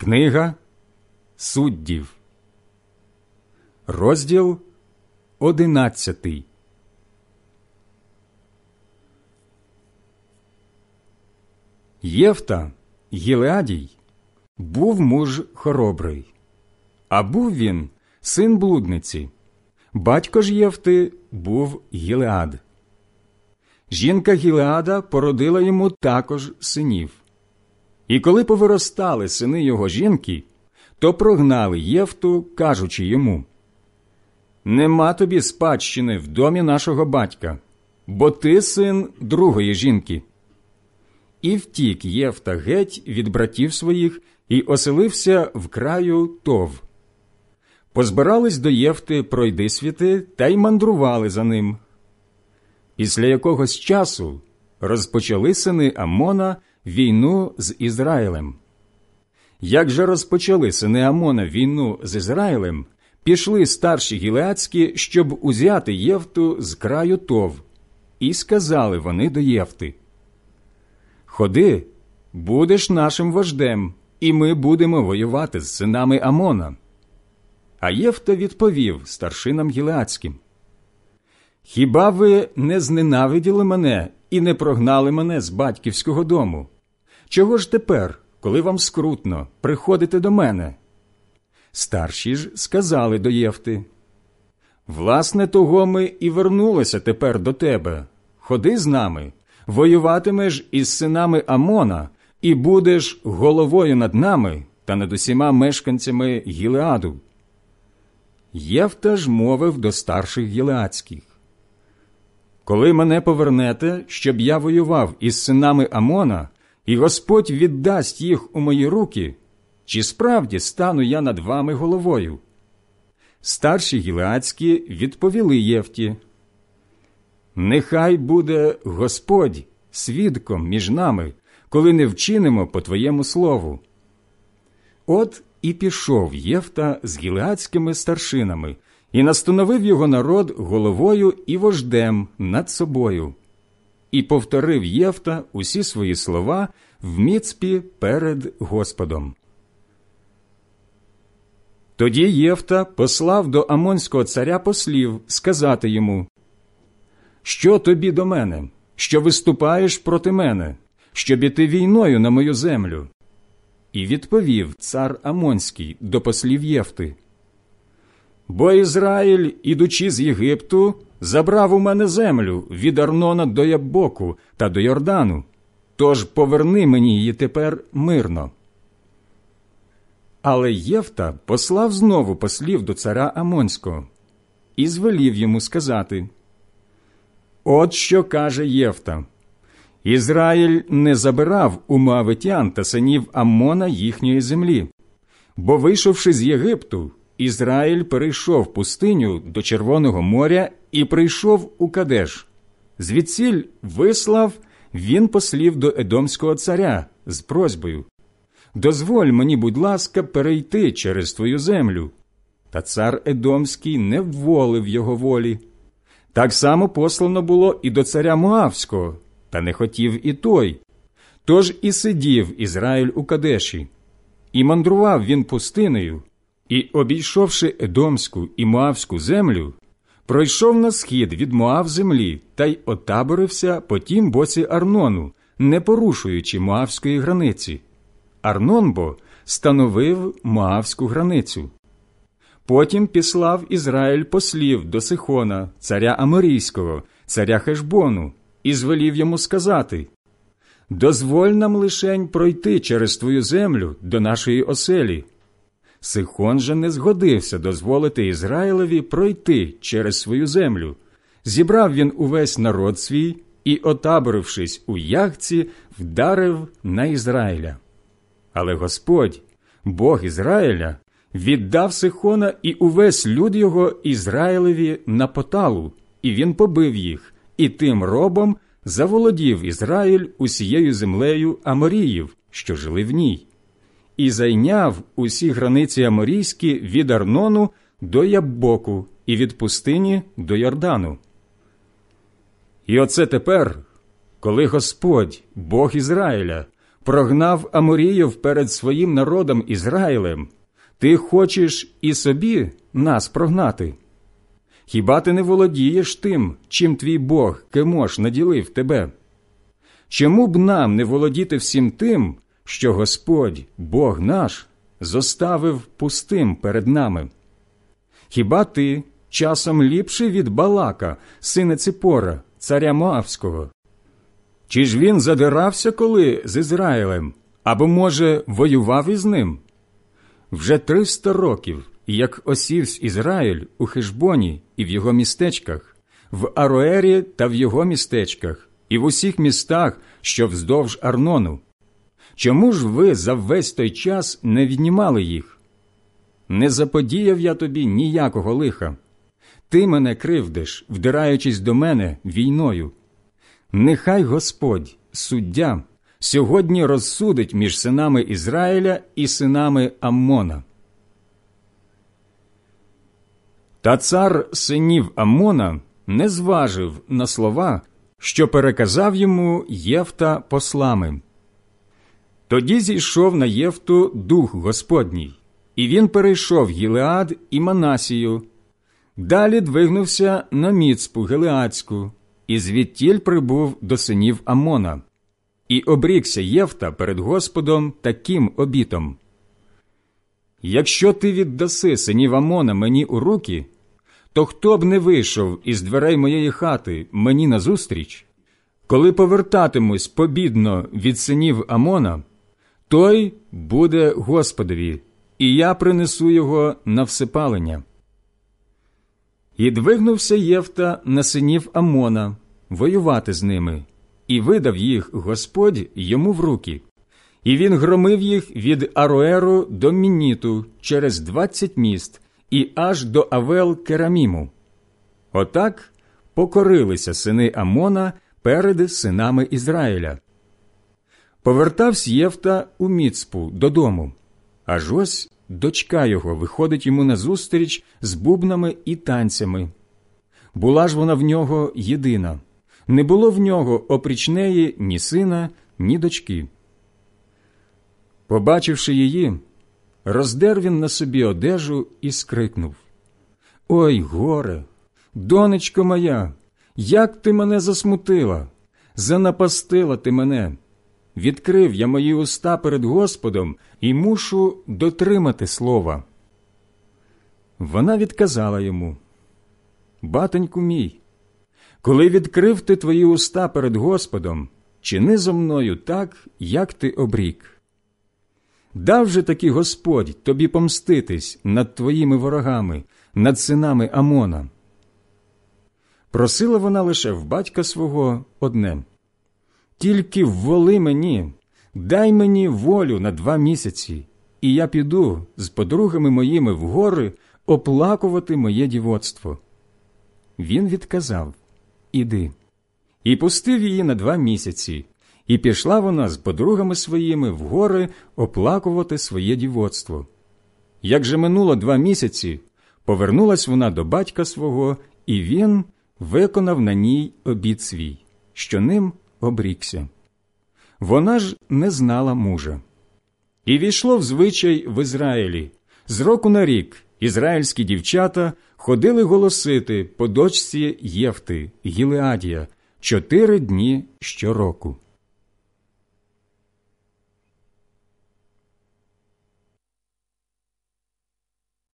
Книга суддів, розділ одинадцятий. Євта Гілеадій був муж хоробрий, а був він син блудниці. Батько ж Євти був Гілеад. Жінка Гілеада породила йому також синів. І коли повиростали сини його жінки, то прогнали Євту, кажучи йому Нема тобі спадщини в домі нашого батька, бо ти син другої жінки. І втік Євта геть від братів своїх і оселився в краю тов. Позбирались до Євти пройдисвіти та й мандрували за ним. Після якогось часу розпочали сини Амона війну з Ізраїлем. Як же розпочали сини Амона війну з Ізраїлем, пішли старші гілеацькі, щоб узяти Євту з краю тов, і сказали вони до Євти Ходи, будеш нашим вождем, і ми будемо воювати з синами Амона. А Євта відповів старшинам гілеацьким Хіба ви не зненавиділи мене і не прогнали мене з батьківського дому? Чого ж тепер, коли вам скрутно, приходите до мене? Старші ж сказали до Євти Власне, того ми і вернулися тепер до тебе. Ходи з нами, воюватимеш із синами Амона, і будеш головою над нами та над усіма мешканцями Гілеаду. Євта ж мовив до старших гілеадських коли мене повернете, щоб я воював із синами Амона, і Господь віддасть їх у мої руки, чи справді стану я над вами головою? Старші гілеацькі відповіли Євті, Нехай буде Господь свідком між нами, коли не вчинимо по твоєму слову. От і пішов Євта з гілеацькими старшинами і настановив його народ головою і вождем над собою, і повторив Євта усі свої слова в міцпі перед Господом. Тоді Євта послав до Амонського царя послів сказати йому Що тобі до мене, що виступаєш проти мене, щоб іти війною на мою землю? І відповів цар Амонський до послів Євти Бо Ізраїль, ідучи з Єгипту, забрав у мене землю від Арнона до Ябоку та до Йордану. Тож поверни мені її тепер мирно. Але Євта послав знову послів до царя Амонського і звелів йому сказати От що каже Євта. Ізраїль не забирав у Моавитян та синів Амона їхньої землі, бо, вийшовши з Єгипту, Ізраїль перейшов пустиню до Червоного моря і прийшов у Кадеш. Звідсіль вислав він послів до Едомського царя з просьбою Дозволь мені, будь ласка, перейти через твою землю. Та цар Едомський не вволив його волі. Так само послано було і до царя Моавського, та не хотів і той. Тож і сидів Ізраїль у Кадеші, і мандрував він пустинею, і, обійшовши Едомську і Моавську землю, пройшов на схід від Моав землі та й отаборився по тім боці Арнону, не порушуючи Моавської границі. Арнон бо становив Моавську границю. Потім післав Ізраїль послів до Сихона, царя Аморійського, царя Хешбону, і звелів йому сказати Дозволь нам лишень пройти через твою землю до нашої оселі. Сихон же не згодився дозволити Ізраїлеві пройти через свою землю. Зібрав він увесь народ свій і, отаборившись у ягці, вдарив на Ізраїля. Але Господь, Бог Ізраїля, віддав Сихона і увесь люд його Ізраїлеві на поталу, і він побив їх, і тим робом заволодів Ізраїль усією землею Аморіїв, що жили в ній і зайняв усі границі Аморійські від Арнону до Яббоку і від пустині до Йордану. І оце тепер, коли Господь, Бог Ізраїля, прогнав Аморіїв перед своїм народом Ізраїлем, ти хочеш і собі нас прогнати. Хіба ти не володієш тим, чим твій Бог Кемош наділив тебе? Чому б нам не володіти всім тим, що Господь, Бог наш, зоставив пустим перед нами? Хіба ти часом ліпший від Балака, сина Ципора, царя Моавського? Чи ж він задирався коли з Ізраїлем, або, може, воював із ним? Вже триста років, як осівсь Ізраїль у Хешбоні і в його містечках, в Ароері та в його містечках, і в усіх містах, що вздовж Арнону. Чому ж ви за весь той час не віднімали їх? Не заподіяв я тобі ніякого лиха. Ти мене кривдиш, вдираючись до мене війною. Нехай Господь, суддя, сьогодні розсудить між синами Ізраїля і синами Аммона. Та цар синів Аммона не зважив на слова, що переказав йому Євта послами. Тоді зійшов на Євту дух Господній, і він перейшов Гілеад і Манасію. Далі двигнувся на міцпу Гелеадську, і звідтіль прибув до синів Амона, і обрікся Євта перед Господом таким обітом. Якщо ти віддаси синів Амона мені у руки, то хто б не вийшов із дверей моєї хати мені назустріч, коли повертатимусь побідно від синів Амона, той буде Господові, і я принесу його на всепалення. І двигнувся Євта на синів Амона воювати з ними, і видав їх Господь йому в руки. І він громив їх від Ароеру до Мініту через двадцять міст і аж до Авел Кераміму. Отак покорилися сини Амона перед синами Ізраїля. Повертався Євта у Міцпу додому, аж ось дочка його виходить йому назустріч з бубнами і танцями. Була ж вона в нього єдина, не було в нього опріч неї ні сина, ні дочки. Побачивши її, роздер він на собі одежу і скрикнув Ой, горе, донечко моя, як ти мене засмутила, занапастила ти мене. Відкрив я мої уста перед Господом і мушу дотримати слова. Вона відказала йому, Батеньку мій, коли відкрив ти твої уста перед Господом, чини зо мною так, як ти обрік. Дав же таки Господь тобі помститись над твоїми ворогами, над синами Амона. Просила вона лише в батька свого одне тільки вволи мені, дай мені волю на два місяці, і я піду з подругами моїми в гори оплакувати моє дівоцтво. Він відказав Іди. І пустив її на два місяці, і пішла вона з подругами своїми в гори оплакувати своє дівоцтво. Як же минуло два місяці, повернулась вона до батька свого, і він виконав на ній обід свій, що ним обрікся. Вона ж не знала мужа. І війшло в звичай в Ізраїлі. З року на рік ізраїльські дівчата ходили голосити по дочці Євти, Гілеадія, чотири дні щороку.